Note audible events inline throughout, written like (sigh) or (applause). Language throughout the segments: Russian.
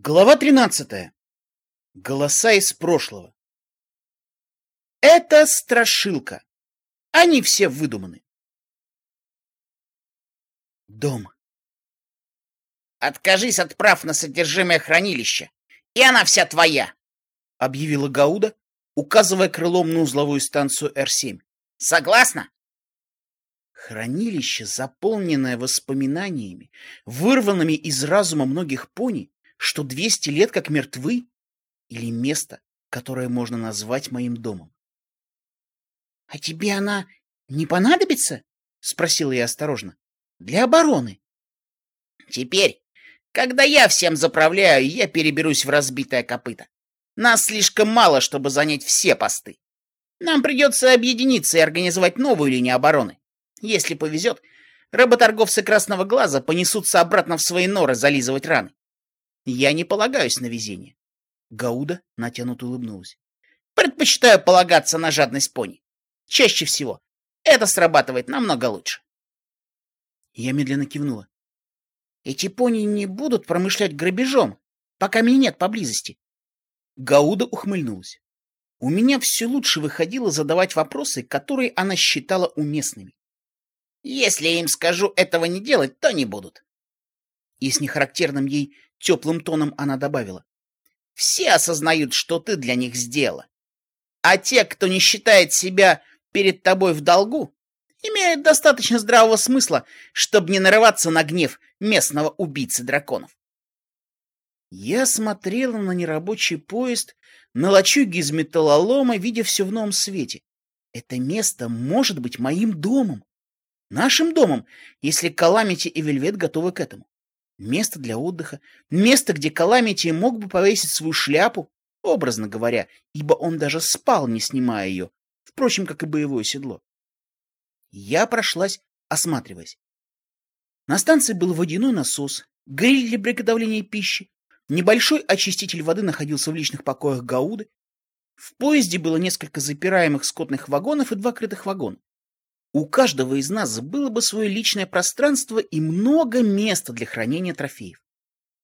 Глава 13. Голоса из прошлого. Это страшилка. Они все выдуманы. Дом. Откажись от прав на содержимое хранилища, и она вся твоя, объявила Гауда, указывая крылом на узловую станцию Р-7. Согласна? Хранилище, заполненное воспоминаниями, вырванными из разума многих пони, что 200 лет как мертвы? Или место, которое можно назвать моим домом? — А тебе она не понадобится? — спросила я осторожно. — Для обороны. — Теперь, когда я всем заправляю, я переберусь в разбитое копыто. Нас слишком мало, чтобы занять все посты. Нам придется объединиться и организовать новую линию обороны. Если повезет, работорговцы Красного Глаза понесутся обратно в свои норы зализывать раны. Я не полагаюсь на везение. Гауда натянуто улыбнулась. Предпочитаю полагаться на жадность пони. Чаще всего. Это срабатывает намного лучше. Я медленно кивнула. Эти пони не будут промышлять грабежом, пока меня нет поблизости. Гауда ухмыльнулась. У меня все лучше выходило задавать вопросы, которые она считала уместными. Если я им скажу этого не делать, то не будут. И с нехарактерным ей Теплым тоном она добавила. Все осознают, что ты для них сделала. А те, кто не считает себя перед тобой в долгу, имеют достаточно здравого смысла, чтобы не нарываться на гнев местного убийцы драконов. Я смотрела на нерабочий поезд, на лачуги из металлолома, видя все в новом свете. Это место может быть моим домом. Нашим домом, если Каламити и Вельвет готовы к этому. Место для отдыха, место, где Каламити мог бы повесить свою шляпу, образно говоря, ибо он даже спал, не снимая ее, впрочем, как и боевое седло. Я прошлась, осматриваясь. На станции был водяной насос, гриль для приготовления пищи, небольшой очиститель воды находился в личных покоях Гауды, в поезде было несколько запираемых скотных вагонов и два крытых вагона. У каждого из нас было бы свое личное пространство и много места для хранения трофеев.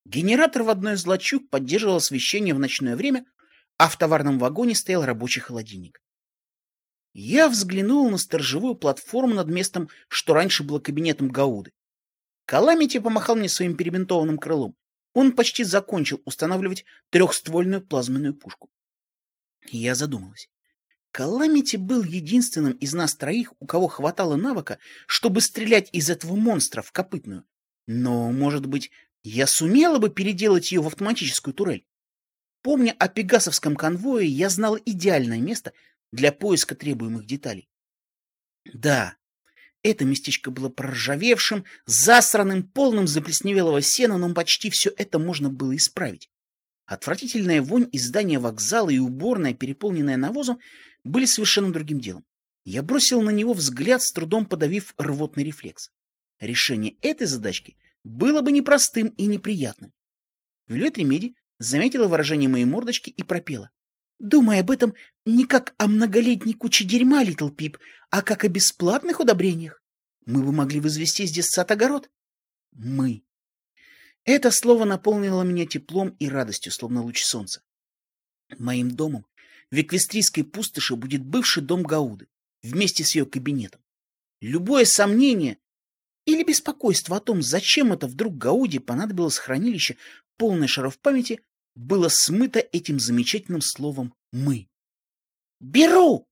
Генератор в одной из лачуг поддерживал освещение в ночное время, а в товарном вагоне стоял рабочий холодильник. Я взглянул на сторожевую платформу над местом, что раньше было кабинетом Гауды. Каламити помахал мне своим перебинтованным крылом. Он почти закончил устанавливать трехствольную плазменную пушку. Я задумалась. Каламити был единственным из нас троих, у кого хватало навыка, чтобы стрелять из этого монстра в копытную. Но, может быть, я сумела бы переделать ее в автоматическую турель. Помня о пегасовском конвое, я знала идеальное место для поиска требуемых деталей. Да, это местечко было проржавевшим, засранным, полным заплесневелого сена, но почти все это можно было исправить. Отвратительная вонь из здания вокзала и уборная, переполненная навозом, были совершенно другим делом. Я бросил на него взгляд, с трудом подавив рвотный рефлекс. Решение этой задачки было бы непростым и неприятным. Вилет Ремеди заметила выражение моей мордочки и пропела. Думай об этом не как о многолетней куче дерьма, Литл Пип, а как о бесплатных удобрениях. Мы бы могли возвести здесь сад-огород. Мы. Это слово наполнило меня теплом и радостью, словно луч солнца. Моим домом в Эквестрийской пустоши будет бывший дом Гауды вместе с ее кабинетом. Любое сомнение или беспокойство о том, зачем это вдруг Гауде понадобилось хранилище, полное шаров памяти, было смыто этим замечательным словом «мы». «Беру!»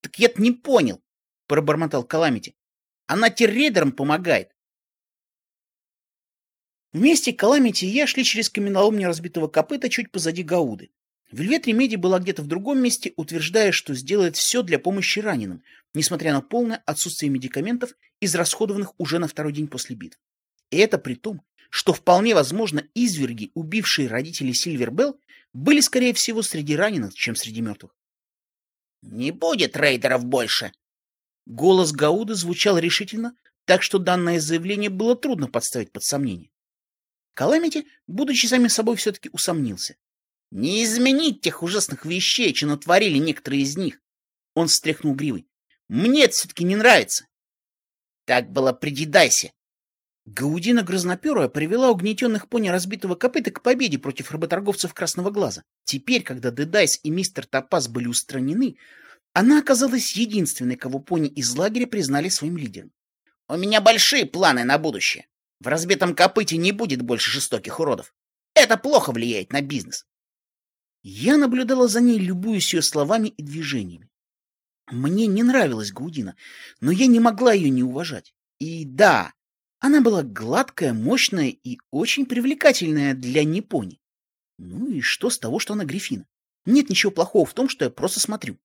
«Так я-то не понял», — пробормотал Каламити. «Она террейдерам помогает. Вместе Каламити и я шли через каменолом неразбитого копыта чуть позади Гауды. Вельвет Ремеди была где-то в другом месте, утверждая, что сделает все для помощи раненым, несмотря на полное отсутствие медикаментов, израсходованных уже на второй день после битвы. И это при том, что вполне возможно изверги, убившие родителей Сильвербелл, были, скорее всего, среди раненых, чем среди мертвых. «Не будет рейдеров больше!» Голос Гауды звучал решительно, так что данное заявление было трудно подставить под сомнение. Каламити, будучи сами собой, все-таки усомнился. Не изменить тех ужасных вещей, что натворили некоторые из них. Он встряхнул гривой. Мне это все-таки не нравится. Так было при Дэдайзе. Гаудина Грозноперая привела угнетенных пони разбитого копыта к победе против работорговцев Красного Глаза. Теперь, когда Дэдайз и мистер Топаз были устранены, она оказалась единственной, кого пони из лагеря признали своим лидером. «У меня большие планы на будущее. В разбитом копыте не будет больше жестоких уродов. Это плохо влияет на бизнес». Я наблюдала за ней, любуясь ее словами и движениями. Мне не нравилась Гаудина, но я не могла ее не уважать. И да, она была гладкая, мощная и очень привлекательная для Непони. Ну и что с того, что она Гриффина? Нет ничего плохого в том, что я просто смотрю.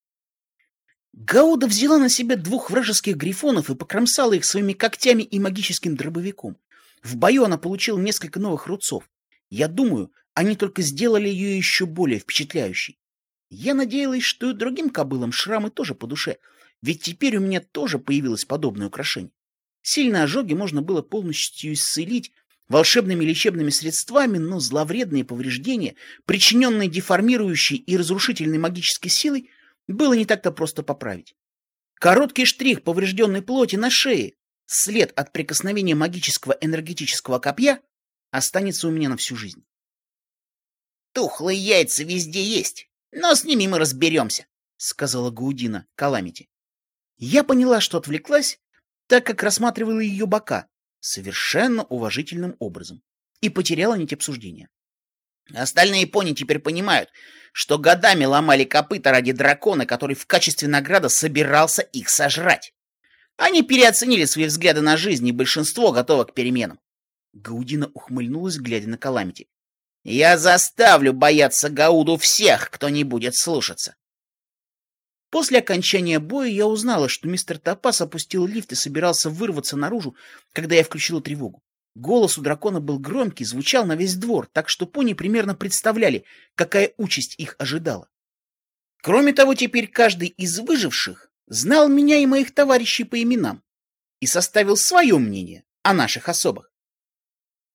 Гауда взяла на себя двух вражеских грифонов и покромсала их своими когтями и магическим дробовиком. В бою она получила несколько новых рубцов. Я думаю, они только сделали ее еще более впечатляющей. Я надеялась, что и другим кобылам шрамы тоже по душе, ведь теперь у меня тоже появилось подобное украшение. Сильные ожоги можно было полностью исцелить волшебными лечебными средствами, но зловредные повреждения, причиненные деформирующей и разрушительной магической силой, было не так-то просто поправить. Короткий штрих поврежденной плоти на шее, след от прикосновения магического энергетического копья, останется у меня на всю жизнь. «Тухлые яйца везде есть, но с ними мы разберемся», — сказала Гаудина Каламити. Я поняла, что отвлеклась, так как рассматривала ее бока совершенно уважительным образом и потеряла нить обсуждения. Остальные пони теперь понимают, что годами ломали копыта ради дракона, который в качестве награды собирался их сожрать. Они переоценили свои взгляды на жизнь, и большинство готово к переменам. Гаудина ухмыльнулась, глядя на Каламити. «Я заставлю бояться Гауду всех, кто не будет слушаться. После окончания боя я узнала, что мистер Топас опустил лифт и собирался вырваться наружу, когда я включила тревогу. Голос у дракона был громкий, звучал на весь двор, так что пони примерно представляли, какая участь их ожидала. Кроме того, теперь каждый из выживших знал меня и моих товарищей по именам и составил свое мнение о наших особах.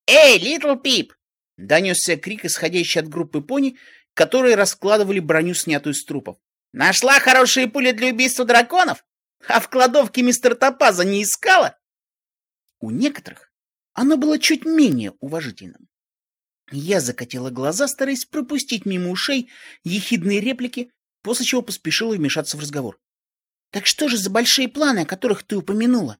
«Эй, Литл Пип!» — донесся крик, исходящий от группы пони, которые раскладывали броню, снятую с трупов. Нашла хорошие пули для убийства драконов? А в кладовке мистер Топаза не искала? У некоторых оно было чуть менее уважительным. Я закатила глаза, стараясь пропустить мимо ушей ехидные реплики, после чего поспешила вмешаться в разговор. «Так что же за большие планы, о которых ты упомянула?»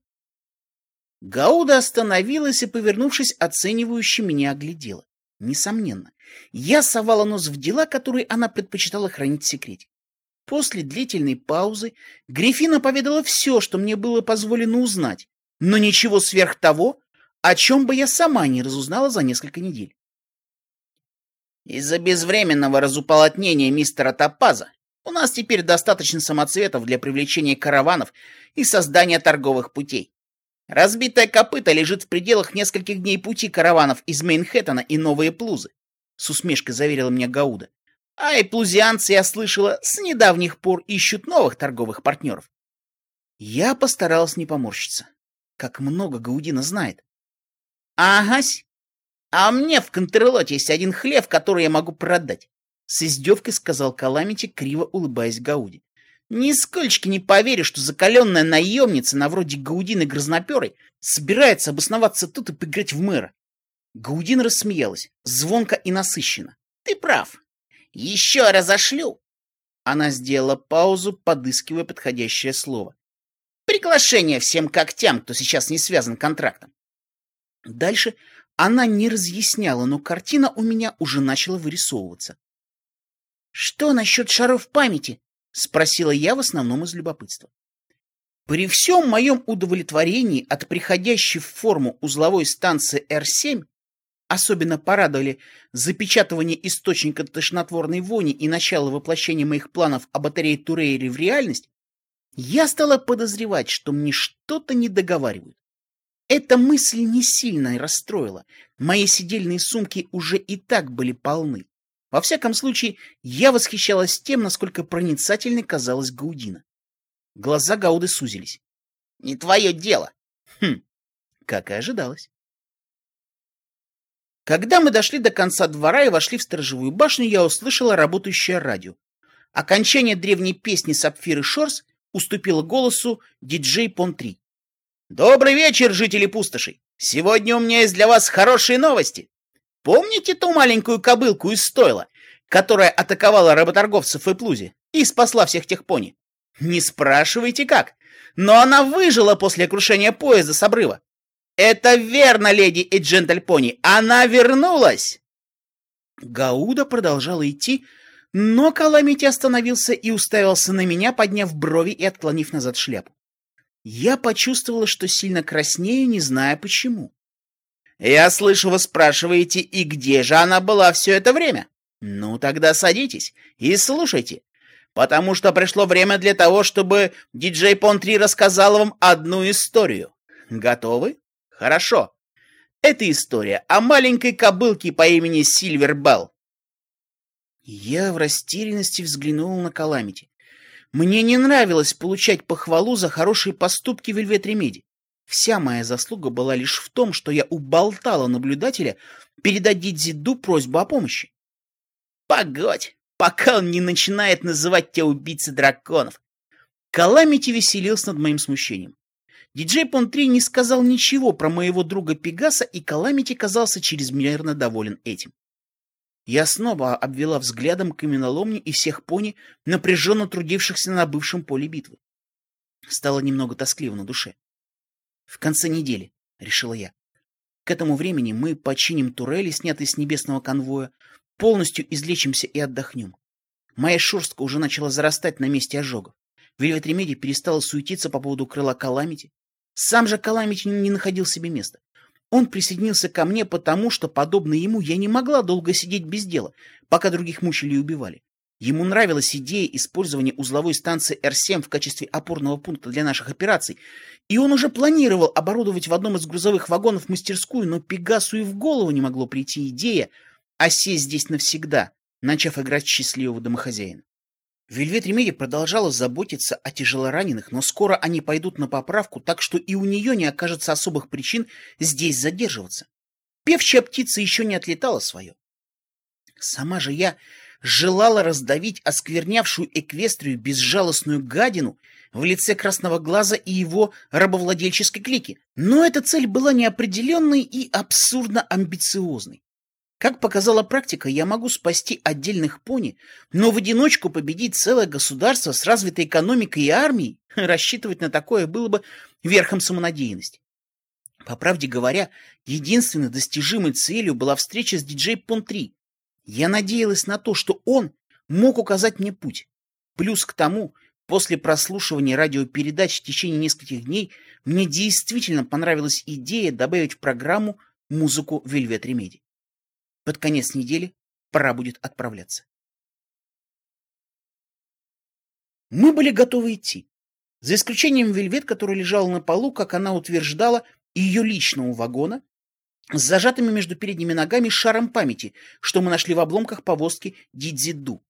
Гауда остановилась и, повернувшись, оценивающе меня оглядела. Несомненно, я совала нос в дела, которые она предпочитала хранить в секрете. После длительной паузы Грифина поведала все, что мне было позволено узнать, но ничего сверх того, о чем бы я сама не разузнала за несколько недель. Из-за безвременного разуполотнения мистера Топаза у нас теперь достаточно самоцветов для привлечения караванов и создания торговых путей. Разбитая копыта лежит в пределах нескольких дней пути караванов из Мейнхэттена и Новые Плузы, с усмешкой заверила меня Гауда. А и плузианцы, я слышала, с недавних пор ищут новых торговых партнеров. Я постаралась не поморщиться. Как много Гаудина знает. Агась. А мне в Контрлоте есть один хлев, который я могу продать. С издевкой сказал Каламити, криво улыбаясь Гауди. Нисколько не поверю, что закаленная наемница на вроде Гаудины Грозноперой собирается обосноваться тут и поиграть в мэра. Гаудин рассмеялась, звонко и насыщенно. Ты прав, еще разошлю. Она сделала паузу, подыскивая подходящее слово. Приглашение всем когтям, кто сейчас не связан контрактом. Дальше она не разъясняла, но картина у меня уже начала вырисовываться. «Что насчет шаров памяти?» — спросила я в основном из любопытства. При всем моем удовлетворении от приходящей в форму узловой станции Р-7 Особенно порадовали запечатывание источника тошнотворной вони и начало воплощения моих планов о батарее Турейри в реальность, я стала подозревать, что мне что-то не договаривают. Эта мысль не сильно расстроила. Мои сидельные сумки уже и так были полны. Во всяком случае, я восхищалась тем, насколько проницательной казалась Гаудина. Глаза Гауды сузились. «Не твое дело!» Хм, как и ожидалось. Когда мы дошли до конца двора и вошли в сторожевую башню, я услышала работающее радио. Окончание древней песни Сапфиры Шорс уступило голосу диджей Пон-3. «Добрый вечер, жители пустошей! Сегодня у меня есть для вас хорошие новости. Помните ту маленькую кобылку из стойла, которая атаковала работорговцев в Эплузе и спасла всех тех пони? Не спрашивайте как, но она выжила после крушения поезда с обрыва. Это верно, леди и джентльпони, она вернулась! Гауда продолжала идти, но Каламити остановился и уставился на меня, подняв брови и отклонив назад шляпу. Я почувствовала, что сильно краснею, не зная почему. «Я слышу, вы спрашиваете, и где же она была все это время? Ну, тогда садитесь и слушайте, потому что пришло время для того, чтобы диджей Пон-3 рассказал вам одну историю. Готовы? Хорошо. Это история о маленькой кобылке по имени Сильвер Белл. Я в растерянности взглянула на Каламити. Мне не нравилось получать похвалу за хорошие поступки Вельвет Ремеди. Вся моя заслуга была лишь в том, что я уболтала наблюдателя передать Дидзиду просьбу о помощи. Погодь, пока он не начинает называть тебя убийцей драконов. Каламити веселился над моим смущением. Диджей Пон-3 не сказал ничего про моего друга Пегаса, и Каламити казался чрезмерно доволен этим. Я снова обвела взглядом каменоломни и всех пони, напряженно трудившихся на бывшем поле битвы. Стало немного тоскливо на душе. В конце недели, — решила я. К этому времени мы починим турели, снятые с небесного конвоя, полностью излечимся и отдохнем. Моя шерстка уже начала зарастать на месте ожогов. Вельвет Ремеди перестала суетиться по поводу крыла Каламити. Сам же Каламити не находил себе места. Он присоединился ко мне потому, что, подобно ему, я не могла долго сидеть без дела, пока других мучили и убивали. Ему нравилась идея использования узловой станции Р-7 в качестве опорного пункта для наших операций, и он уже планировал оборудовать в одном из грузовых вагонов мастерскую, но Пегасу и в голову не могло прийти идея осесть здесь навсегда, начав играть счастливого домохозяина. Вельвет Ремеди продолжала заботиться о тяжелораненых, но скоро они пойдут на поправку, так что и у нее не окажется особых причин здесь задерживаться. Певчая птица еще не отлетала свое. Сама же я желала раздавить осквернявшую Эквестрию безжалостную гадину в лице Красного Глаза и его рабовладельческой клики, но эта цель была неопределенной и абсурдно амбициозной. Как показала практика, я могу спасти отдельных пони, но в одиночку победить целое государство с развитой экономикой и армией, (laughs) рассчитывать на такое было бы верхом самонадеянности. По правде говоря, единственной достижимой целью была встреча с диджей Пон-3. Я надеялась на то, что он мог указать мне путь. Плюс к тому, после прослушивания радиопередач в течение нескольких дней, мне действительно понравилась идея добавить в программу музыку Вельвет Ремеди. Под конец недели пора будет отправляться. Мы были готовы идти. За исключением Вельвет, который лежал на полу, как она утверждала, ее личного вагона, с зажатыми между передними ногами шаром памяти, что мы нашли в обломках повозки Дидзиду.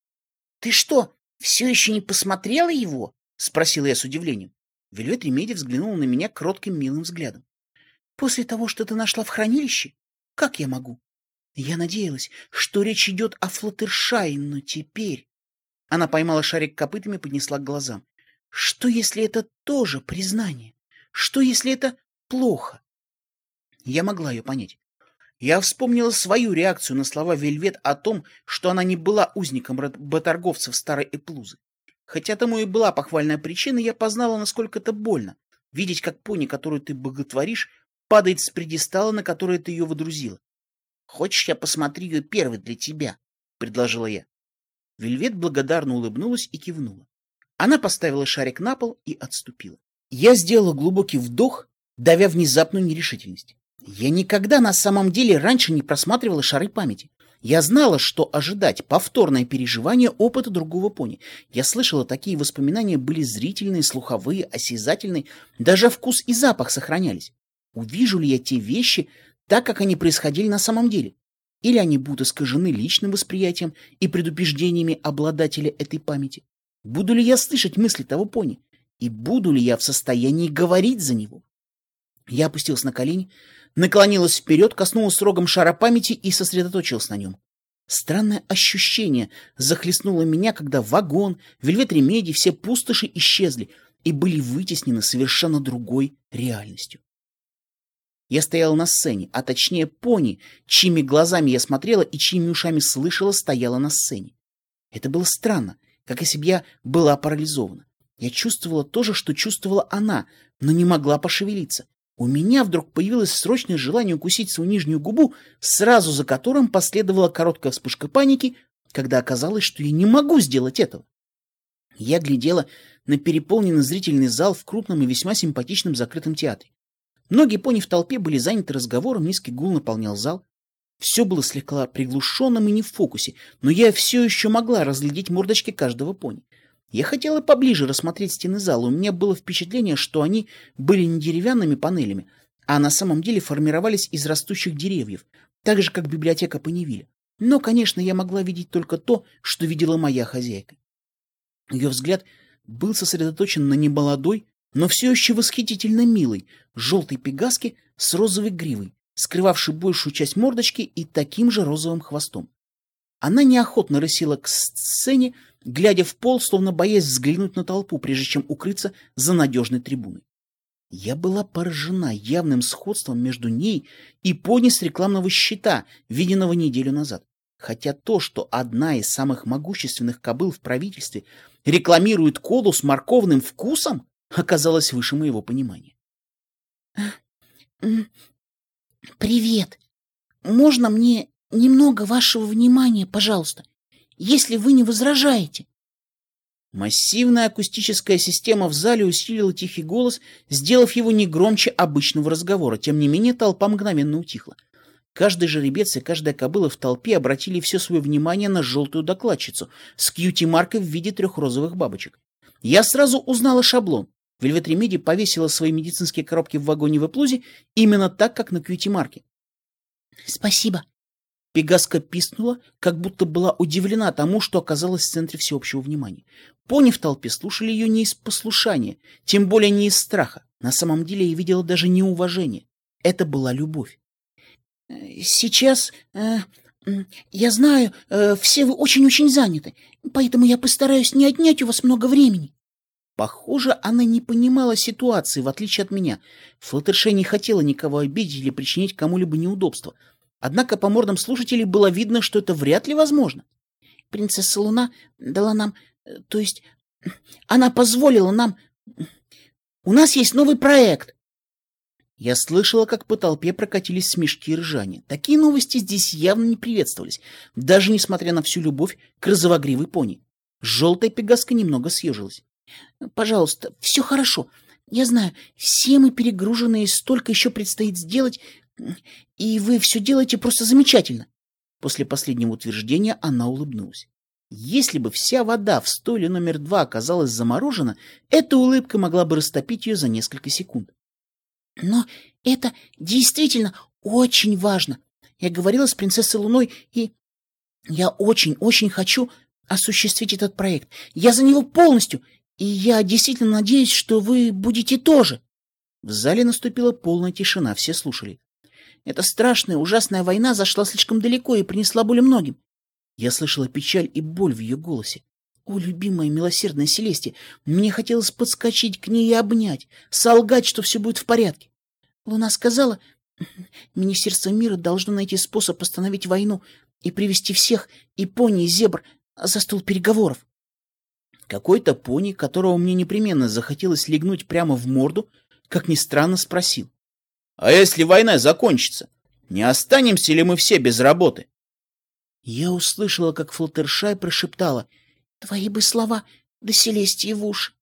— Ты что, все еще не посмотрела его? — спросила я с удивлением. Вельвет Ремеди взглянула на меня кротким милым взглядом. — После того, что ты нашла в хранилище? Как я могу? Я надеялась, что речь идет о Флаттершае, но теперь... Она поймала шарик копытами и поднесла к глазам. Что, если это тоже признание? Что, если это плохо? Я могла ее понять. Я вспомнила свою реакцию на слова Вельвет о том, что она не была узником работорговцев старой Эплузы. Хотя тому и была похвальная причина, я познала, насколько это больно. Видеть, как пони, которую ты боготворишь, падает с предистала, на которое ты ее водрузила. Хочешь, я посмотрю ее первой для тебя? — предложила я. Вельвет благодарно улыбнулась и кивнула. Она поставила шарик на пол и отступила. Я сделала глубокий вдох, давя внезапную нерешительность. Я никогда на самом деле раньше не просматривала шары памяти. Я знала, что ожидать повторное переживание опыта другого пони. Я слышала, такие воспоминания были зрительные, слуховые, осязательные, даже вкус и запах сохранялись. Увижу ли я те вещи, так, как они происходили на самом деле. Или они будут искажены личным восприятием и предубеждениями обладателя этой памяти. Буду ли я слышать мысли того пони? И буду ли я в состоянии говорить за него? Я опустился на колени, наклонилась вперед, коснулась рогом шара памяти и сосредоточилась на нем. Странное ощущение захлестнуло меня, когда вагон, вельвет ремеди, все пустоши исчезли и были вытеснены совершенно другой реальностью. Я стояла на сцене, а точнее пони, чьими глазами я смотрела и чьими ушами слышала, стояла на сцене. Это было странно, как если бы я была парализована. Я чувствовала то же, что чувствовала она, но не могла пошевелиться. У меня вдруг появилось срочное желание укусить свою нижнюю губу, сразу за которым последовала короткая вспышка паники, когда оказалось, что я не могу сделать этого. Я глядела на переполненный зрительный зал в крупном и весьма симпатичном закрытом театре. Многие пони в толпе были заняты разговором, низкий гул наполнял зал. Все было слегка приглушенным и не в фокусе, но я все еще могла разглядеть мордочки каждого пони. Я хотела поближе рассмотреть стены зала, у меня было впечатление, что они были не деревянными панелями, а на самом деле формировались из растущих деревьев, так же, как библиотека Паневиля. Но, конечно, я могла видеть только то, что видела моя хозяйка. Ее взгляд был сосредоточен на немолодой, но все еще восхитительно милой, желтой пегаске с розовой гривой, скрывавшей большую часть мордочки и таким же розовым хвостом. Она неохотно рысила к сцене, глядя в пол, словно боясь взглянуть на толпу, прежде чем укрыться за надежной трибуной. Я была поражена явным сходством между ней и пони с рекламного щита, виденного неделю назад. Хотя то, что одна из самых могущественных кобыл в правительстве рекламирует колу с морковным вкусом, оказалось выше моего понимания. «Привет. Можно мне немного вашего внимания, пожалуйста, если вы не возражаете?» Массивная акустическая система в зале усилила тихий голос, сделав его не громче обычного разговора. Тем не менее, толпа мгновенно утихла. Каждый жеребец и каждая кобыла в толпе обратили все свое внимание на желтую докладчицу с кьюти-маркой в виде трех розовых бабочек. Я сразу узнала шаблон. Вельвет Ремеди повесила свои медицинские коробки в вагоне в Эплузе именно так, как на кьюти-марке. «Спасибо». Пегаска пискнула, как будто была удивлена тому, что оказалась в центре всеобщего внимания. Пони в толпе слушали ее не из послушания, тем более не из страха. На самом деле я видела даже неуважение. Это была любовь. «Сейчас... Э, я знаю, э, все вы очень-очень заняты, поэтому я постараюсь не отнять у вас много времени». Похоже, она не понимала ситуации, в отличие от меня. Флаттерше не хотела никого обидеть или причинить кому-либо неудобство. Однако по мордам слушателей было видно, что это вряд ли возможно. Принцесса Луна дала нам... Э, то есть (clears throat) она позволила нам... (clears throat) У нас есть новый проект. Я слышала, как по толпе прокатились смешки и ржания. Такие новости здесь явно не приветствовались, даже несмотря на всю любовь к розовогривой пони. Желтая пегаска немного съежилась. Пожалуйста, все хорошо. Я знаю, все мы перегружены, и столько еще предстоит сделать, и вы все делаете просто замечательно. После последнего утверждения она улыбнулась. Если бы вся вода в стойле номер два оказалась заморожена, эта улыбка могла бы растопить ее за несколько секунд. Но это действительно очень важно. Я говорила с принцессой Луной, и я очень-очень хочу осуществить этот проект. Я за него полностью, и я действительно надеюсь, что вы будете тоже. В зале наступила полная тишина, все слушали. Эта страшная, ужасная война зашла слишком далеко и принесла боль многим. Я слышала печаль и боль в ее голосе. О, любимая милосердная Селестия, мне хотелось подскочить к ней и обнять, солгать, что все будет в порядке. Луна сказала, Министерство мира должно найти способ остановить войну и привести всех, и пони, и зебр, за стол переговоров. Какой-то пони, которого мне непременно захотелось легнуть прямо в морду, как ни странно спросил. «А если война закончится, не останемся ли мы все без работы?» Я услышала, как Флаттершай прошептала «Твои бы слова до Селестии в уши».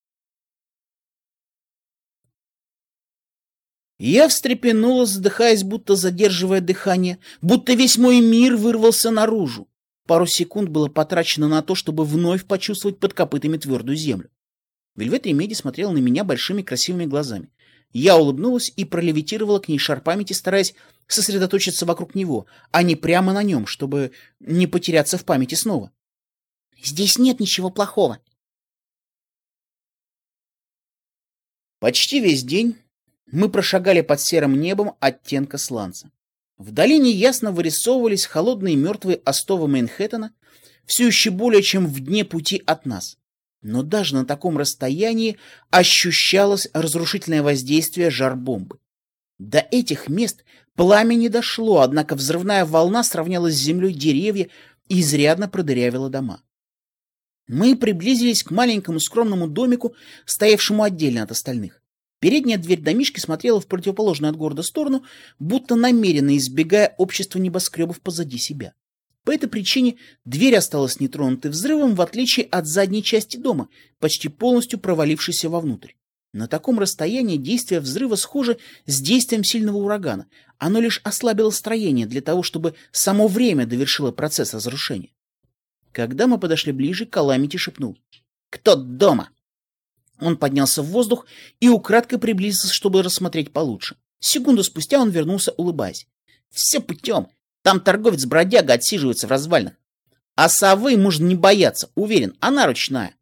Я встрепенулась, задыхаясь, будто задерживая дыхание, будто весь мой мир вырвался наружу. Пару секунд было потрачено на то, чтобы вновь почувствовать под копытами твердую землю. Вельвет Ремеди смотрела на меня большими красивыми глазами. Я улыбнулась и пролевитировала к ней шар памяти, стараясь сосредоточиться вокруг него, а не прямо на нем, чтобы не потеряться в памяти снова. «Здесь нет ничего плохого». Почти весь день мы прошагали под серым небом оттенка сланца. В долине ясно вырисовывались холодные мертвые остовы Манхэттена, все еще более чем в дне пути от нас. Но даже на таком расстоянии ощущалось разрушительное воздействие жар бомбы. До этих мест пламя не дошло, однако взрывная волна сравняла с землей деревья и изрядно продырявила дома. Мы приблизились к маленькому скромному домику, стоявшему отдельно от остальных. Передняя дверь домишки смотрела в противоположную от города сторону, будто намеренно избегая общества небоскребов позади себя. По этой причине дверь осталась нетронутой взрывом, в отличие от задней части дома, почти полностью провалившейся вовнутрь. На таком расстоянии действие взрыва схоже с действием сильного урагана. Оно лишь ослабило строение для того, чтобы само время довершило процесс разрушения. Когда мы подошли ближе, Каламити шепнул. «Кто дома?» Он поднялся в воздух и украдкой приблизился, чтобы рассмотреть получше. Секунду спустя он вернулся, улыбаясь. «Все путем. Там торговец-бродяга отсиживается в развалинах. А совы можно не бояться, уверен, она ручная».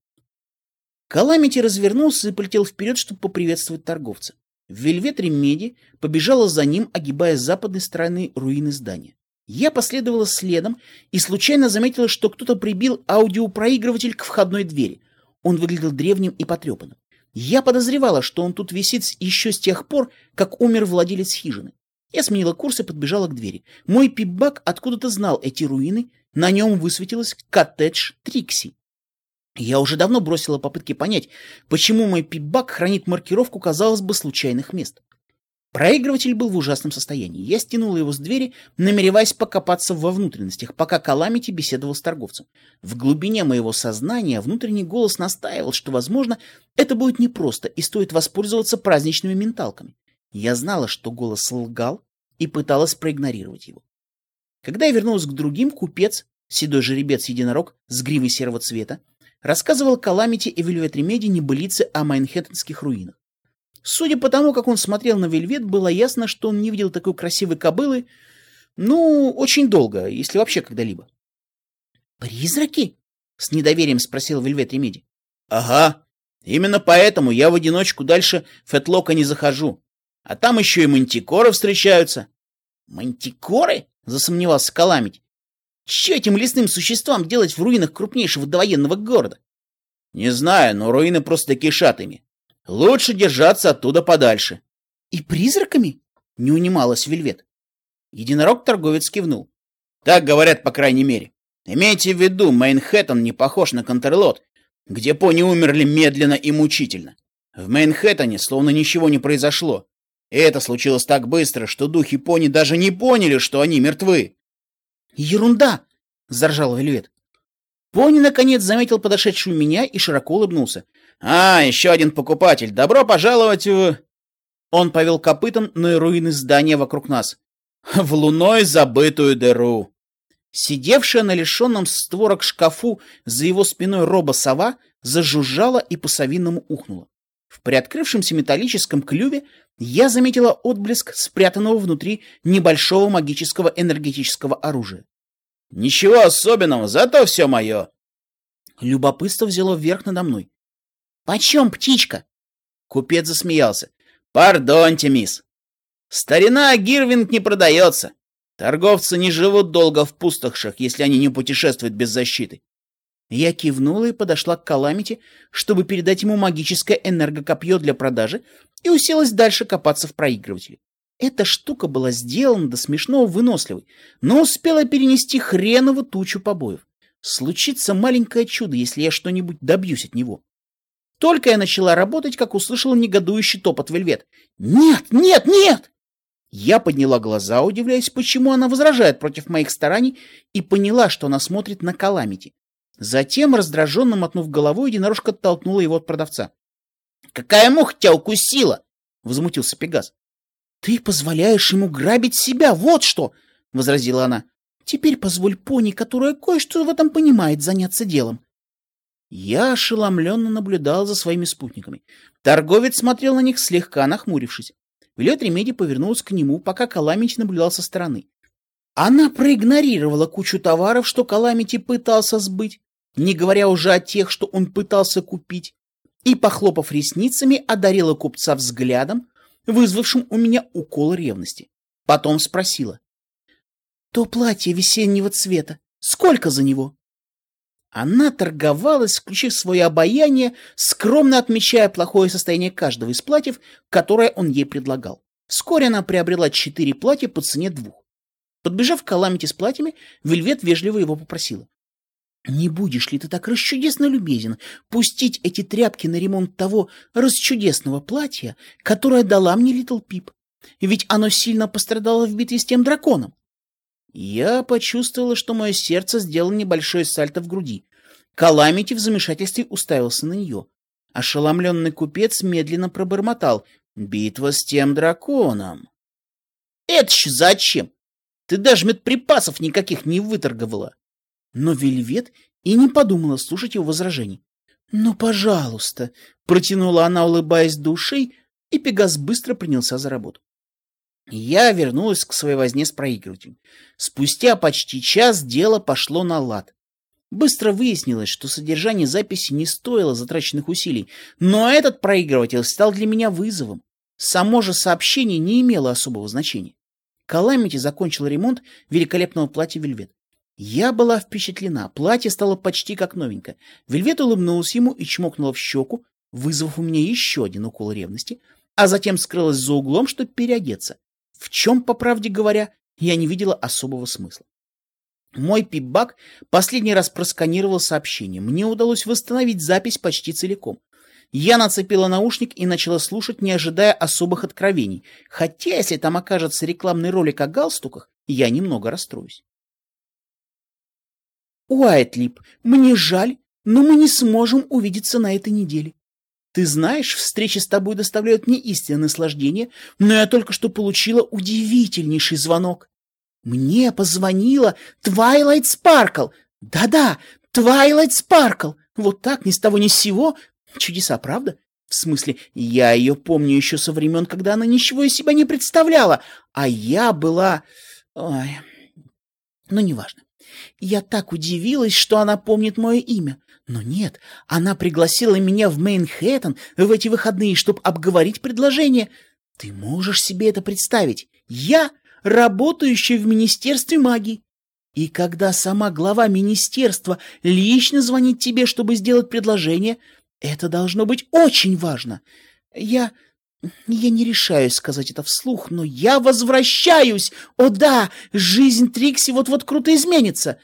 Каламити развернулся и полетел вперед, чтобы поприветствовать торговца. Вельвет Ремеди побежала за ним, огибая с западной стороны руины здания. Я последовала следом и случайно заметила, что кто-то прибил аудиопроигрыватель к входной двери. Он выглядел древним и потрепанным. Я подозревала, что он тут висит еще с тех пор, как умер владелец хижины. Я сменила курс и подбежала к двери. Мой пипбак откуда-то знал эти руины, на нем высветилась коттедж Трикси. Я уже давно бросила попытки понять, почему мой пипбак хранит маркировку, казалось бы, случайных мест. Проигрыватель был в ужасном состоянии. Я стянула его с двери, намереваясь покопаться во внутренностях, пока Каламити беседовал с торговцем. В глубине моего сознания внутренний голос настаивал, что, возможно, это будет непросто и стоит воспользоваться праздничными менталками. Я знала, что голос лгал и пыталась проигнорировать его. Когда я вернулась к другим, купец, седой жеребец-единорог с гривой серого цвета, рассказывал Каламити и Вельвет Ремеди небылицы о Майнхэттенских руинах. Судя по тому, как он смотрел на Вельвет, было ясно, что он не видел такой красивой кобылы, ну, очень долго, если вообще когда-либо. «Призраки?» — с недоверием спросила Вельвет Ремеди. «Ага. Именно поэтому я в одиночку дальше Фетлока не захожу. А там еще и мантикоры встречаются». «Мантикоры?» — засомневался Каламить. Че этим лесным существам делать в руинах крупнейшего довоенного города? Не знаю, но руины просто кишат ими. Лучше держаться оттуда подальше. И призраками? Не унималась Вельвет. Единорог-торговец кивнул. Так говорят, по крайней мере. Имейте в виду, Мейнхэттен не похож на Контерлот, где пони умерли медленно и мучительно. В Мейнхэттене словно ничего не произошло. И это случилось так быстро, что духи пони даже не поняли, что они мертвы. «Ерунда!» — заржал Вельвет. Пони, наконец, заметил подошедшую меня и широко улыбнулся. «А, еще один покупатель! Добро пожаловать в...» Он повел копытом на руины здания вокруг нас. «В луной забытую дыру!» Сидевшая на лишенном створок шкафу за его спиной роба-сова зажужжала и по-совиному ухнула. В приоткрывшемся металлическом клюве я заметила отблеск спрятанного внутри небольшого магического энергетического оружия. «Ничего особенного, зато все мое!» Любопытство взяло вверх надо мной. «Почем птичка?» Купец засмеялся. «Пардоньте, мисс. Старина Гирвинг не продается. Торговцы не живут долго в пустошах, если они не путешествуют без защиты. Я кивнула и подошла к Каламити, чтобы передать ему магическое энергокопье для продажи, и уселась дальше копаться в проигрывателе. Эта штука была сделана до смешного выносливой, но успела перенести хренову тучу побоев. Случится маленькое чудо, если я что-нибудь добьюсь от него. Только я начала работать, как услышала негодующий топот Вельвет. «Нет, нет, нет!» Я подняла глаза, удивляясь, почему она возражает против моих стараний, и поняла, что она смотрит на Каламити. Затем, раздраженно мотнув головой, единорожка оттолкнула его от продавца. «Какая муха тебя укусила?» — возмутился Пегас. «Ты позволяешь ему грабить себя, вот что!» — возразила она. «Теперь позволь пони, которая кое-что в этом понимает, заняться делом». Я ошеломленно наблюдал за своими спутниками. Торговец смотрел на них, слегка нахмурившись. Вилет Ремеди повернулась к нему, пока Каламич наблюдал со стороны. Она проигнорировала кучу товаров, что Каламити пытался сбыть, не говоря уже о тех, что он пытался купить, и, похлопав ресницами, одарила купца взглядом, вызвавшим у меня укол ревности. Потом спросила. «То платье весеннего цвета. Сколько за него?» Она торговалась, включив свое обаяние, скромно отмечая плохое состояние каждого из платьев, которое он ей предлагал. Вскоре она приобрела четыре платья по цене двух. Подбежав к Каламити с платьями, Вельвет вежливо его попросила. «Не будешь ли ты так расчудесно любезен пустить эти тряпки на ремонт того расчудесного платья, которое дала мне Литл Пип? Ведь оно сильно пострадало в битве с тем драконом». Я почувствовала, что мое сердце сделало небольшое сальто в груди. Каламити в замешательстве уставился на нее. Ошеломленный купец медленно пробормотал. «Битва с тем драконом». «Это зачем? Ты даже медприпасов никаких не выторговала». Но Вельвет и не подумала слушать его возражений. «Ну, пожалуйста», — протянула она, улыбаясь душей, и Пегас быстро принялся за работу. Я вернулась к своей возне с проигрывателем. Спустя почти час дело пошло на лад. Быстро выяснилось, что содержание записи не стоило затраченных усилий, но этот проигрыватель стал для меня вызовом. Само же сообщение не имело особого значения. Каламити закончил ремонт великолепного платья Вельвет. Я была впечатлена, платье стало почти как новенькое. Вельвет улыбнулась ему и чмокнула в щеку, вызвав у меня еще один укол ревности, а затем скрылась за углом, чтобы переодеться. В чем, по правде говоря, я не видела особого смысла. Мой пипбак последний раз просканировал сообщение. Мне удалось восстановить запись почти целиком. Я нацепила наушник и начала слушать, не ожидая особых откровений. Хотя, если там окажется рекламный ролик о галстуках, я немного расстроюсь. Уайтлип, мне жаль, но мы не сможем увидеться на этой неделе. Ты знаешь, встречи с тобой доставляют мне истинное наслаждение, но я только что получила удивительнейший звонок. Мне позвонила Твайлайт Спаркл. Да-да, Твайлайт Спаркл. Вот так, ни с того ни с сего. Чудеса, правда? В смысле, я ее помню еще со времен, когда она ничего из себя не представляла, а я была... Ой, ну, неважно. Я так удивилась, что она помнит мое имя. Но нет, она пригласила меня в Мейнхэттен в эти выходные, чтобы обговорить предложение. Ты можешь себе это представить? Я, работающая в Министерстве магии. И когда сама глава министерства лично звонит тебе, чтобы сделать предложение, это должно быть очень важно. Я... Я не решаюсь сказать это вслух, но я возвращаюсь! О да, жизнь Трикси вот-вот круто изменится.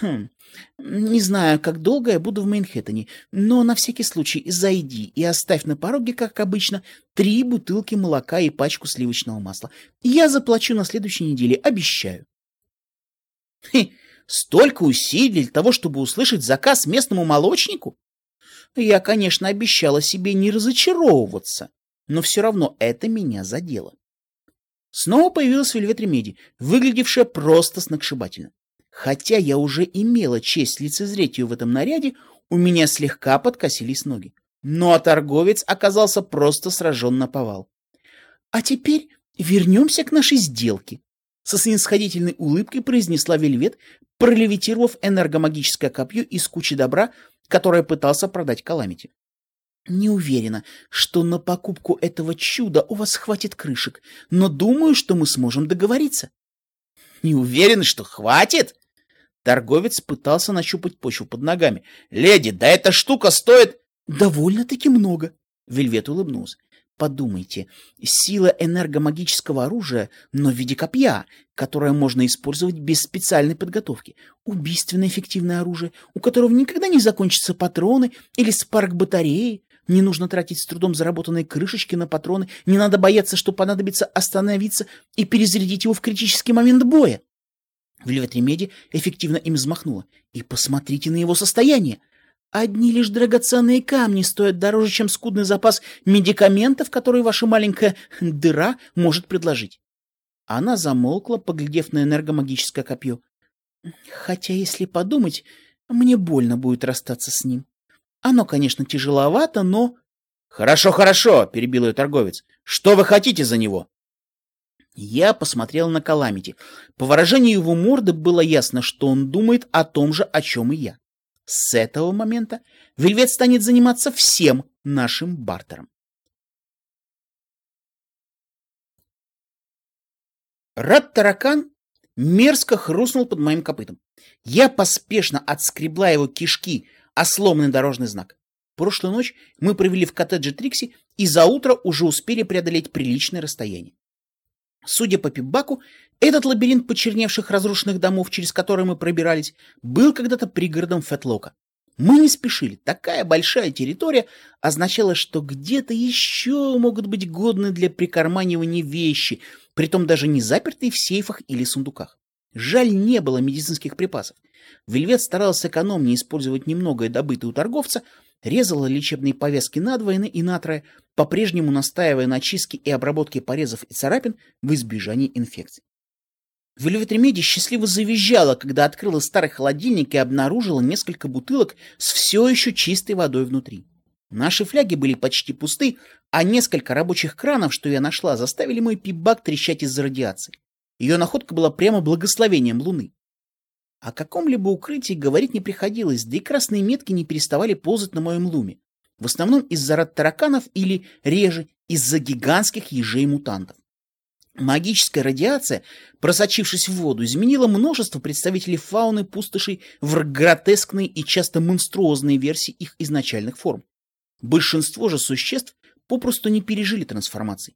Хм, не знаю, как долго я буду в Мейнхэттене, но на всякий случай зайди и оставь на пороге, как обычно, три бутылки молока и пачку сливочного масла. Я заплачу на следующей неделе, обещаю. Хе, столько усилий для того, чтобы услышать заказ местному молочнику? Я, конечно, обещала себе не разочаровываться, но все равно это меня задело. Снова появилась Вельвет Ремеди, выглядевшая просто сногсшибательно. Хотя я уже имела честь лицезреть ее в этом наряде, у меня слегка подкосились ноги. Но а торговец оказался просто сражен на повал. А теперь вернемся к нашей сделке. Со снисходительной улыбкой произнесла Вельвет, пролевитировав энергомагическое копье из кучи добра, которое пытался продать Каламити. Не уверена, что на покупку этого чуда у вас хватит крышек, но думаю, что мы сможем договориться. Не уверен, что хватит? Торговец пытался нащупать почву под ногами. «Леди, да эта штука стоит...» «Довольно-таки много», — Вельвет улыбнулся. Подумайте, сила энергомагического оружия, но в виде копья, которое можно использовать без специальной подготовки. Убийственно эффективное оружие, у которого никогда не закончатся патроны или спарк батареи. Не нужно тратить с трудом заработанные крышечки на патроны, не надо бояться, что понадобится остановиться и перезарядить его в критический момент боя. Вельвет Ремеди эффективно им взмахнула. И посмотрите на его состояние. Одни лишь драгоценные камни стоят дороже, чем скудный запас медикаментов, которые ваша маленькая дыра может предложить. Она замолкла, поглядев на энергомагическое копье. Хотя, если подумать, мне больно будет расстаться с ним. Оно, конечно, тяжеловато, но... — Хорошо, хорошо, — перебил ее торговец. — Что вы хотите за него? Я посмотрел на Каламити. По выражению его морды было ясно, что он думает о том же, о чем и я. С этого момента Вельвет станет заниматься всем нашим бартером. Рад-таракан мерзко хрустнул под моим копытом. Я поспешно отскребла его кишки, о сломанный дорожный знак. Прошлую ночь мы провели в коттедже Трикси и за утро уже успели преодолеть приличное расстояние. Судя по пибаку, этот лабиринт почерневших разрушенных домов, через которые мы пробирались, был когда-то пригородом Фетлока. Мы не спешили. Такая большая территория означала, что где-то еще могут быть годны для прикарманивания вещи, притом даже не запертые в сейфах или сундуках. Жаль, не было медицинских припасов. Вельвет старался экономнее использовать немногое добытое у торговца, резала лечебные повязки надвое и натрое, по-прежнему настаивая на чистке и обработке порезов и царапин в избежании инфекций. Вельвет Ремеди счастливо завизжала, когда открыла старый холодильник и обнаружила несколько бутылок с все еще чистой водой внутри. Наши фляги были почти пусты, а несколько рабочих кранов, что я нашла, заставили мой пибак трещать из-за радиации. Ее находка была прямо благословением Луны. О каком-либо укрытии говорить не приходилось, да и красные метки не переставали ползать на моем луме. В основном из-за рад тараканов или, реже, из-за гигантских ежей-мутантов. Магическая радиация, просочившись в воду, изменила множество представителей фауны пустошей в гротескные и часто монструозные версии их изначальных форм. Большинство же существ попросту не пережили трансформации.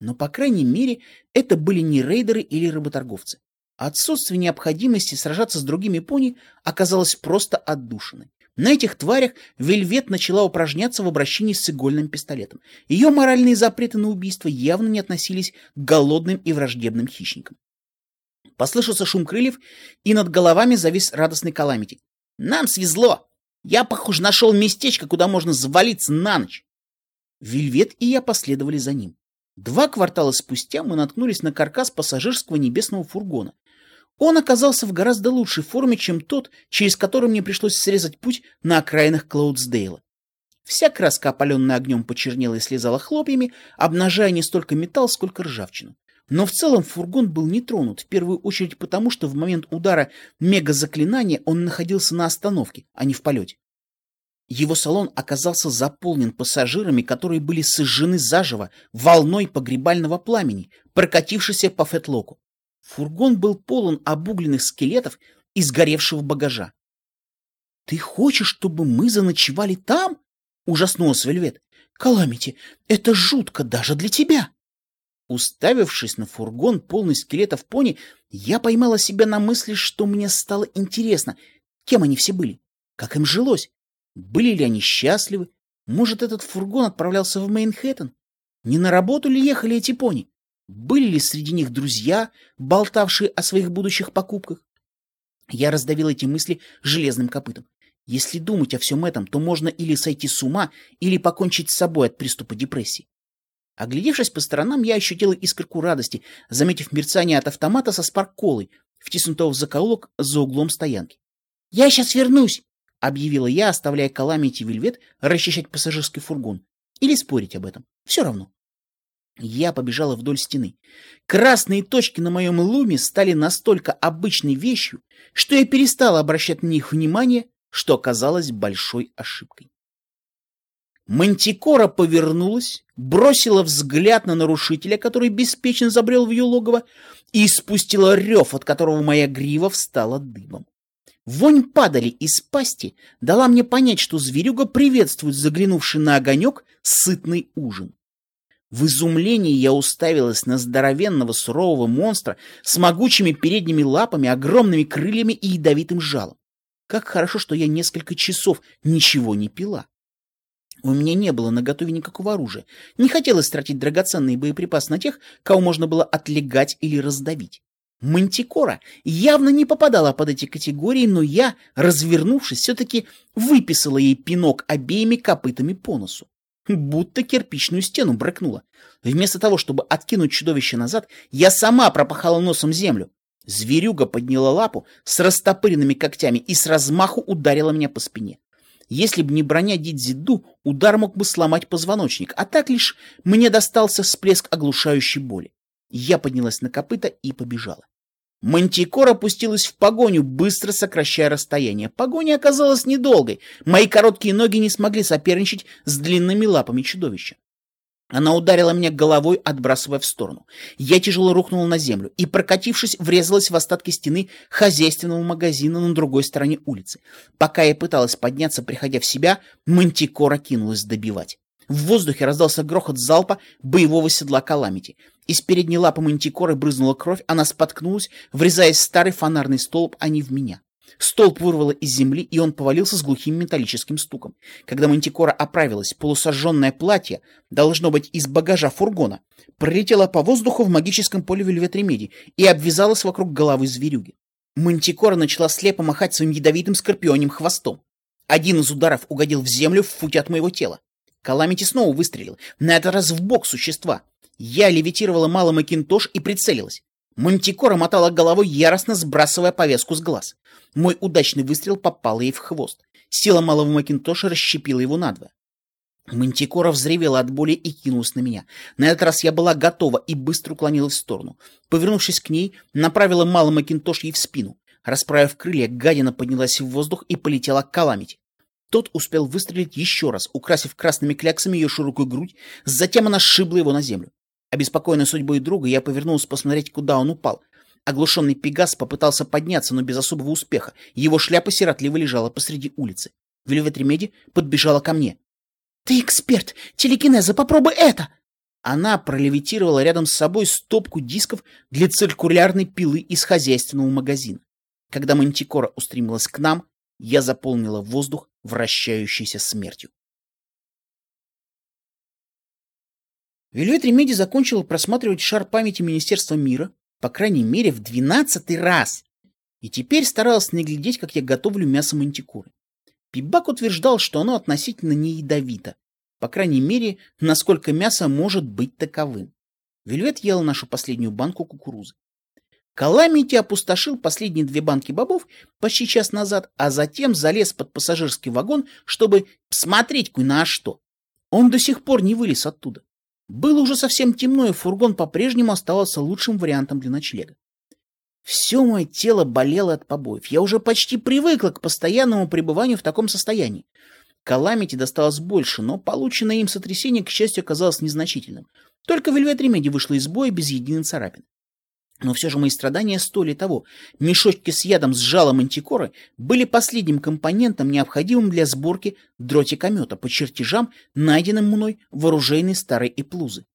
Но, по крайней мере, это были не рейдеры или работорговцы. Отсутствие необходимости сражаться с другими пони оказалось просто отдушиной. На этих тварях Вельвет начала упражняться в обращении с игольным пистолетом. Ее моральные запреты на убийство явно не относились к голодным и враждебным хищникам. Послышался шум крыльев, и над головами завис радостный каламити. «Нам свезло! Я, похоже, нашел местечко, куда можно завалиться на ночь!» Вельвет и я последовали за ним. Два квартала спустя мы наткнулись на каркас пассажирского небесного фургона. Он оказался в гораздо лучшей форме, чем тот, через который мне пришлось срезать путь на окраинах Клаудсдейла. Вся краска, опаленная огнем, почернела и слезала хлопьями, обнажая не столько металл, сколько ржавчину. Но в целом фургон был не тронут, в первую очередь потому, что в момент удара мега-заклинания он находился на остановке, а не в полете. Его салон оказался заполнен пассажирами, которые были сожжены заживо волной погребального пламени, прокатившейся по фетлоку. Фургон был полон обугленных скелетов и сгоревшего багажа. — Ты хочешь, чтобы мы заночевали там? — ужаснулась Вельвет. — Каламити, это жутко даже для тебя. Уставившись на фургон, полный скелетов пони, я поймала себя на мысли, что мне стало интересно, кем они все были, как им жилось, были ли они счастливы, может, этот фургон отправлялся в Мейнхэттен? Не на работу ли ехали эти пони? Были ли среди них друзья, болтавшие о своих будущих покупках? Я раздавил эти мысли железным копытом. Если думать о всем этом, то можно или сойти с ума, или покончить с собой от приступа депрессии. Оглядевшись по сторонам, я ощутил искорку радости, заметив мерцание от автомата со спарк-колой, втиснутого в закоулок за углом стоянки. — Я сейчас вернусь! — объявила я, оставляя Каламити Вельвет расчищать пассажирский фургон. Или спорить об этом. Все равно. Я побежала вдоль стены. Красные точки на моем луме стали настолько обычной вещью, что я перестала обращать на них внимание, что оказалось большой ошибкой. Мантикора повернулась, бросила взгляд на нарушителя, который беспечно забрел в ее логово, и спустила рев, от которого моя грива встала дыбом. Вонь падали из пасти дала мне понять, что зверюга приветствует заглянувший на огонек сытный ужин. В изумлении я уставилась на здоровенного сурового монстра с могучими передними лапами, огромными крыльями и ядовитым жалом. Как хорошо, что я несколько часов ничего не пила. У меня не было наготове никакого оружия. Не хотелось тратить драгоценные боеприпасы на тех, кого можно было отлегать или раздавить. Мантикора явно не попадала под эти категории, но я, развернувшись, все-таки выписала ей пинок обеими копытами по носу будто кирпичную стену брыкнула. Вместо того, чтобы откинуть чудовище назад, я сама пропахала носом землю. Зверюга подняла лапу с растопыренными когтями и с размаху ударила меня по спине. Если бы не броня Дидзиду, удар мог бы сломать позвоночник, а так лишь мне достался всплеск оглушающей боли. Я поднялась на копыта и побежала. Мантикор опустилась в погоню, быстро сокращая расстояние. Погоня оказалась недолгой. Мои короткие ноги не смогли соперничать с длинными лапами чудовища. Она ударила меня головой, отбрасывая в сторону. Я тяжело рухнул на землю и, прокатившись, врезалась в остатки стены хозяйственного магазина на другой стороне улицы. Пока я пыталась подняться, приходя в себя, Мантикора кинулась добивать. В воздухе раздался грохот залпа боевого седла Каламити. Из передней лапы мантикоры брызнула кровь, она споткнулась, врезаясь в старый фонарный столб, а не в меня. Столб вырвало из земли, и он повалился с глухим металлическим стуком. Когда мантикора оправилась, полусожженное платье, должно быть из багажа фургона, пролетело по воздуху в магическом поле вельветремеди и обвязалось вокруг головы зверюги. Мантикора начала слепо махать своим ядовитым скорпионим хвостом. Один из ударов угодил в землю в футе от моего тела. Каламити снова выстрелил, на этот раз в бок существа. Я левитировала мало Макинтош и прицелилась. Мантикора мотала головой, яростно сбрасывая повязку с глаз. Мой удачный выстрел попал ей в хвост. Сила малого Макинтоша расщепила его надвое. Мантикора взревела от боли и кинулась на меня. На этот раз я была готова и быстро уклонилась в сторону. Повернувшись к ней, направила малый Макинтош ей в спину. Расправив крылья, гадина поднялась в воздух и полетела к Каламити. Тот успел выстрелить еще раз, украсив красными кляксами ее широкую грудь, затем она сшибла его на землю. Обеспокоенный судьбой друга, я повернулся посмотреть, куда он упал. Оглушенный Пегас попытался подняться, но без особого успеха. Его шляпа сиротливо лежала посреди улицы. Вельвет Ремеди подбежала ко мне. «Ты эксперт телекинеза, попробуй это!» Она пролевитировала рядом с собой стопку дисков для циркулярной пилы из хозяйственного магазина. Когда Мантикора устремилась к нам, я заполнила воздух вращающейся смертью. Вельвет Ремеди закончила просматривать шар памяти Министерства мира, по крайней мере, в двенадцатый раз, и теперь старалась не глядеть, как я готовлю мясо мантикоры. Пибак утверждал, что оно относительно не ядовито, по крайней мере, насколько мясо может быть таковым. Вельвет ела нашу последнюю банку кукурузы. Каламити опустошил последние две банки бобов почти час назад, а затем залез под пассажирский вагон, чтобы посмотреть куй на что. Он до сих пор не вылез оттуда. Было уже совсем темно, и фургон по-прежнему оставался лучшим вариантом для ночлега. Все мое тело болело от побоев. Я уже почти привыкла к постоянному пребыванию в таком состоянии. Каламити досталось больше, но полученное им сотрясение, к счастью, оказалось незначительным. Только Вельвет Ремеди вышла из боя без единой царапины. Но все же мои страдания стоили того. Мешочки с ядом с жалом антикоры были последним компонентом, необходимым для сборки дротикомета по чертежам, найденным мной в оружейной старой эплузы.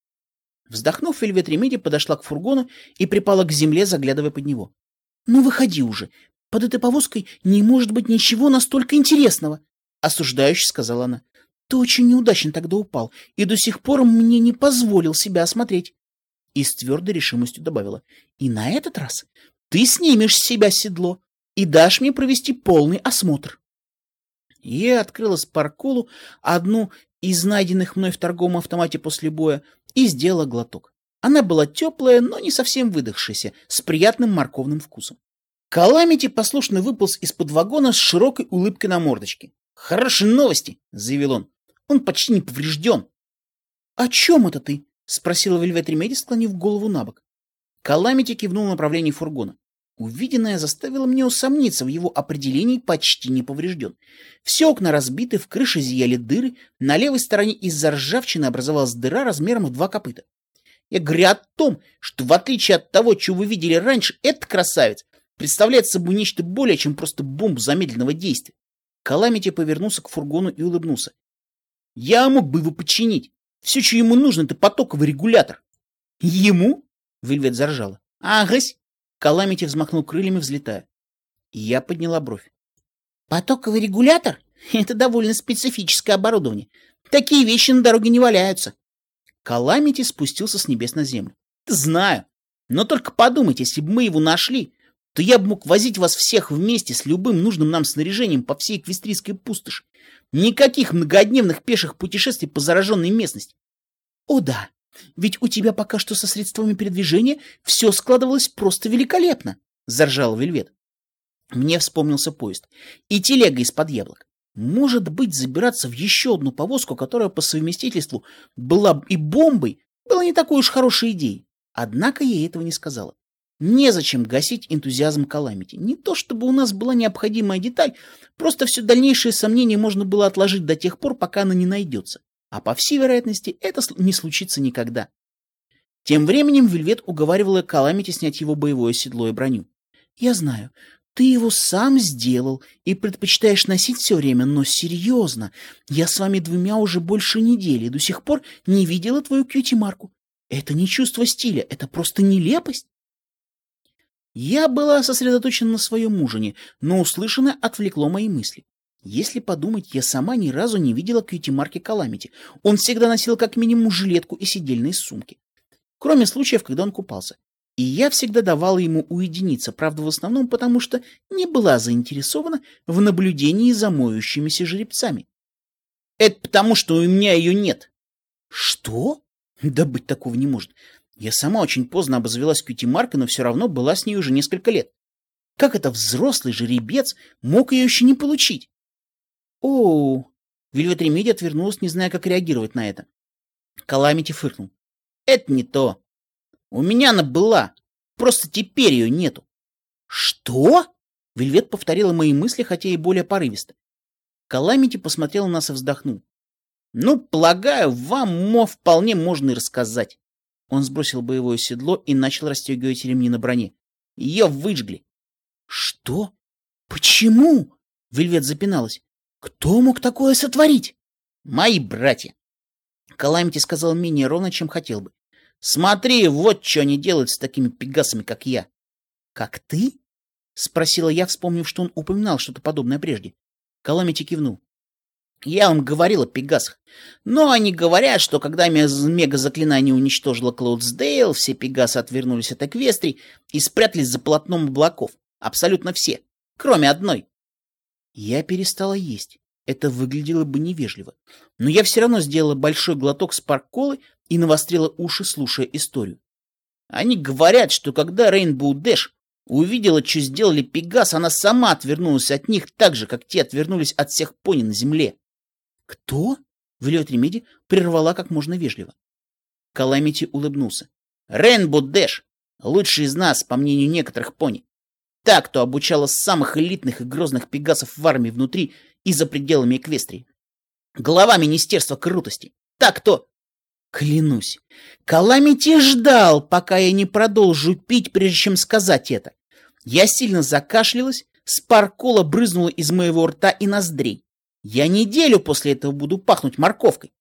Вздохнув, Вельвет Ремеди подошла к фургону и припала к земле, заглядывая под него. — Ну, выходи уже. Под этой повозкой не может быть ничего настолько интересного, — осуждающе сказала она. — Ты очень неудачно тогда упал, и до сих пор мне не позволил себя осмотреть и с твердой решимостью добавила. «И на этот раз ты снимешь с себя седло и дашь мне провести полный осмотр». Я открыла спаркулу, одну из найденных мной в торговом автомате после боя, и сделала глоток. Она была теплая, но не совсем выдохшаяся, с приятным морковным вкусом. Каламити послушно выполз из-под вагона с широкой улыбкой на мордочке. «Хорошие новости!» — заявил он. «Он почти не поврежден». «О чем это ты?» — спросила Вельвет Ремеди, склонив голову на бок. Каламити кивнул в направлении фургона. Увиденное заставило меня усомниться в его определении почти не поврежден. Все окна разбиты, в крыше зияли дыры, на левой стороне из-за ржавчины образовалась дыра размером в два копыта. Я говорю о том, что в отличие от того, что вы видели раньше, этот красавец представляет собой нечто более, чем просто бомбу замедленного действия. Каламити повернулся к фургону и улыбнулся. Я мог бы его починить. Все, что ему нужно, это потоковый регулятор. Ему? Вельвет заржала. Агась! Каламити взмахнул крыльями, взлетая. Я подняла бровь. Потоковый регулятор? (laughs) Это довольно специфическое оборудование. Такие вещи на дороге не валяются. Каламити спустился с небес на землю. Знаю. Но только подумайте, если бы мы его нашли, то я бы мог возить вас всех вместе с любым нужным нам снаряжением по всей Эквестрийской пустоши. Никаких многодневных пеших путешествий по зараженной местности. О да, ведь у тебя пока что со средствами передвижения все складывалось просто великолепно, заржал Вельвет. Мне вспомнился поезд и телега из-под яблок. Может быть, забираться в еще одну повозку, которая по совместительству была и бомбой, была не такой уж хорошей идеей. Однако я этого не сказала. Незачем гасить энтузиазм Каламити. Не то чтобы у нас была необходимая деталь, просто все дальнейшие сомнения можно было отложить до тех пор, пока она не найдется. А по всей вероятности это не случится никогда. Тем временем Вельвет уговаривала Каламити снять его боевое седло и броню. «Я знаю, Ты его сам сделал и предпочитаешь носить все время, но серьезно. Я с вами двумя уже больше недели и до сих пор не видела твою кьюти-марку. Это не чувство стиля, это просто нелепость. Я была сосредоточена на своем ужине, но услышанное отвлекло мои мысли. Если подумать, я сама ни разу не видела кьюти-марки Каламити. Он всегда носил как минимум жилетку и сидельные сумки. Кроме случаев, когда он купался. И я всегда давала ему уединиться, правда, в основном потому, что не была заинтересована в наблюдении за моющимися жеребцами. Это потому, что у меня ее нет. Что? Да быть такого не может. Я сама очень поздно обозвелась кьюти-маркой, но все равно была с ней уже несколько лет. Как это взрослый жеребец мог ее еще не получить? О, Вильвет Ремеди отвернулась, не зная, как реагировать на это. Каламити фыркнул. Это не то. У меня она была. Просто теперь ее нету. Что? Вельвет повторила мои мысли, хотя и более порывисто. Каламити посмотрел на нас и вздохнул. Ну, полагаю, вам мо вполне можно и рассказать. Он сбросил боевое седло и начал расстегивать ремни на броне. Ее выжгли. Что? Почему? Вельвет запиналась. Кто мог такое сотворить? Мои братья. Каламити сказал менее ровно, чем хотел бы. Смотри, вот что они делают с такими пегасами, как я. Как ты? Спросила я, вспомнив, что он упоминал что-то подобное прежде. Каламити кивнул. Я вам говорил о пегасах. Но они говорят, что когда мега-заклинание уничтожило Клоудсдейл, все пегасы отвернулись от Эквестрий и спрятались за полотном облаков. Абсолютно все. Кроме одной. Я перестала есть. Это выглядело бы невежливо. Но я все равно сделала большой глоток спарк-колы и навострила уши, слушая историю. Они говорят, что когда Рейнбоу Дэш увидела, что сделали Пегас, она сама отвернулась от них так же, как те отвернулись от всех пони на земле. «Кто?» — Вилет Ремеди прервала как можно вежливо. Каламити улыбнулся. «Рейнбоу Дэш, лучший из нас, по мнению некоторых пони. Так, кто обучала самых элитных и грозных пегасов в армии внутри и за пределами Эквестрии. Глава Министерства крутости. Так кто? Клянусь, Каламити ждал, пока я не продолжу пить, прежде чем сказать это. Я сильно закашлялась, спаркола брызнула из моего рта и ноздрей. Я неделю после этого буду пахнуть морковкой.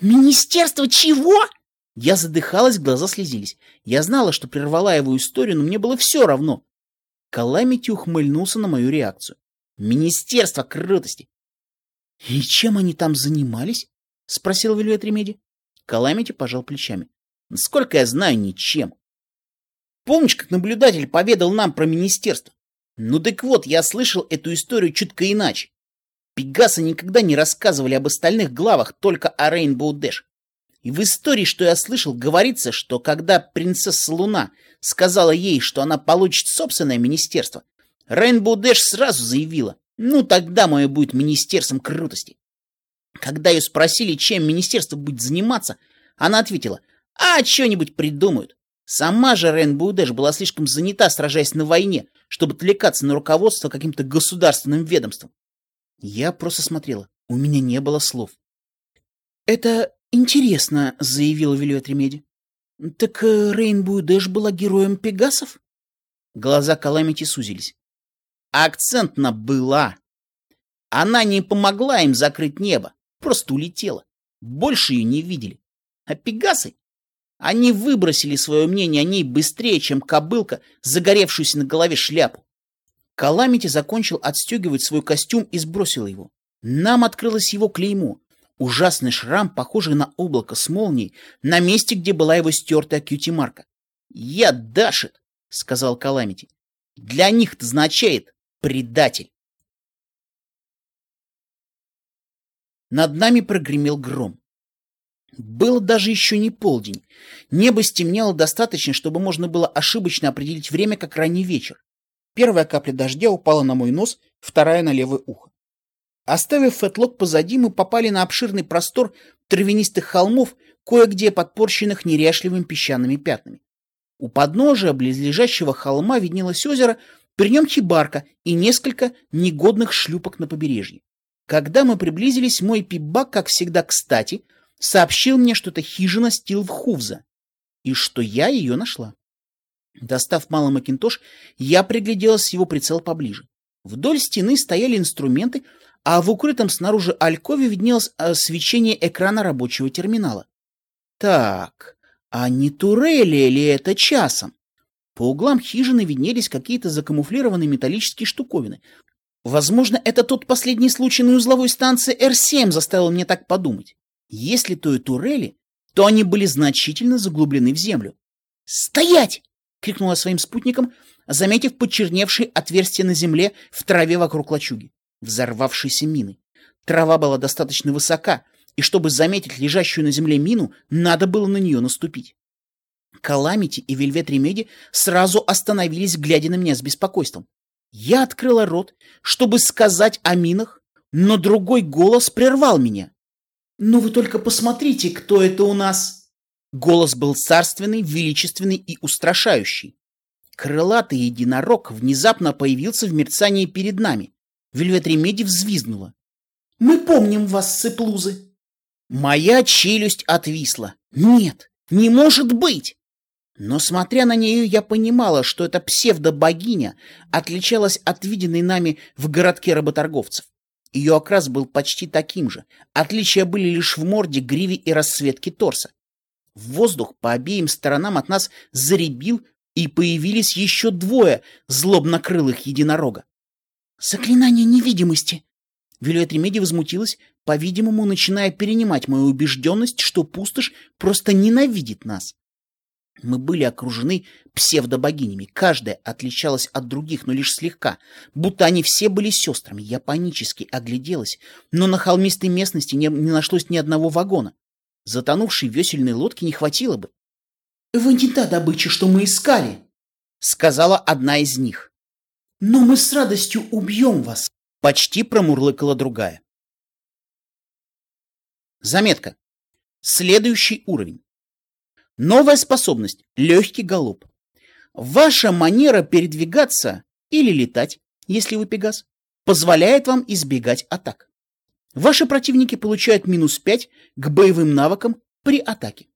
Министерство чего? Я задыхалась, глаза слезились. Я знала, что прервала его историю, но мне было все равно. Каламити ухмыльнулся на мою реакцию. Министерство крутости. — И чем они там занимались? — спросил Вильвет Ремеди. Каламити пожал плечами. — Сколько я знаю, ничем. Помнишь, как наблюдатель поведал нам про министерство? Ну так вот, я слышал эту историю чутко иначе. Пегасы никогда не рассказывали об остальных главах, только о Рейнбоу Дэш. И в истории, что я слышал, говорится, что когда принцесса Луна сказала ей, что она получит собственное министерство, Рейнбоу Дэш сразу заявила, ну тогда мое будет министерством крутости. Когда ее спросили, чем министерство будет заниматься, она ответила, а что-нибудь придумают. Сама же Рейнбоу Дэш была слишком занята, сражаясь на войне, чтобы отвлекаться на руководство каким-то государственным ведомством. Я просто смотрела. У меня не было слов. «Это интересно», — заявила Вильвет Ремеди. «Так э, Рейнбоу Дэш была героем Пегасов?» Глаза Каламити сузились. Акцент на «была». Она не помогла им закрыть небо, просто улетела. Больше ее не видели. А Пегасы? Они выбросили свое мнение о ней быстрее, чем кобылка, загоревшуюся на голове шляпу. Каламити закончил отстегивать свой костюм и сбросил его. Нам открылось его клеймо. Ужасный шрам, похожий на облако с молнией, на месте, где была его стертая кьюти-марка. «Я Дашит», — сказал Каламити. «Для них это означает предатель». Над нами прогремел гром. Было даже еще не полдень. Небо стемнело достаточно, чтобы можно было ошибочно определить время как ранний вечер. Первая капля дождя упала на мой нос, вторая на левое ухо. Оставив фетлок позади, мы попали на обширный простор травянистых холмов, кое-где подпорщенных неряшливыми песчаными пятнами. У подножия близлежащего холма виднелось озеро, при нем хибарка и несколько негодных шлюпок на побережье. Когда мы приблизились, мой пибак, как всегда кстати, сообщил мне, что это хижина Стилвхувза, и что я ее нашла. Достав малый макинтош, я пригляделась с его прицел поближе. Вдоль стены стояли инструменты, а в укрытом снаружи алькове виднелось свечение экрана рабочего терминала. Так, а не турели ли это часом? По углам хижины виднелись какие-то закамуфлированные металлические штуковины. Возможно, это тот последний случай на узловой станции Р-7 заставил меня так подумать. Если то и турели, то они были значительно заглублены в землю. «Стоять!» — крикнула своим спутникам, заметив почерневшие отверстия на земле в траве вокруг лачуги, взорвавшейся мины. Трава была достаточно высока, и чтобы заметить лежащую на земле мину, надо было на нее наступить. Каламити и Вельвет Ремеди сразу остановились, глядя на меня с беспокойством. Я открыла рот, чтобы сказать о минах, но другой голос прервал меня. «Ну вы только посмотрите, кто это у нас!» Голос был царственный, величественный и устрашающий. Крылатый единорог внезапно появился в мерцании перед нами. Вельвет Ремеди взвизгнула. «Мы помним вас, цыплузы!» Моя челюсть отвисла. «Нет, не может быть!» Но, смотря на нее, я понимала, что эта псевдо-богиня отличалась от виденной нами в городке работорговцев. Ее окрас был почти таким же. Отличия были лишь в морде, гриве и расцветке торса. Воздух по обеим сторонам от нас заребил, и появились еще двое злобнокрылых единорога. «Заклинание невидимости!» Вилюэт Ремеди возмутилась, по-видимому, начиная перенимать мою убежденность, что пустошь просто ненавидит нас. Мы были окружены псевдобогинями. Каждая отличалась от других, но лишь слегка, будто они все были сестрами. Я панически огляделась, но на холмистой местности не нашлось ни одного вагона. Затонувшей весельной лодки не хватило бы. — Вы не та добыча, что мы искали, — сказала одна из них. — Но мы с радостью убьем вас, — почти промурлыкала другая. Заметка. Следующий уровень. Новая способность – легкий галоп. Ваша манера передвигаться или летать, если вы пегас, позволяет вам избегать атак. Ваши противники получают минус 5 к боевым навыкам при атаке.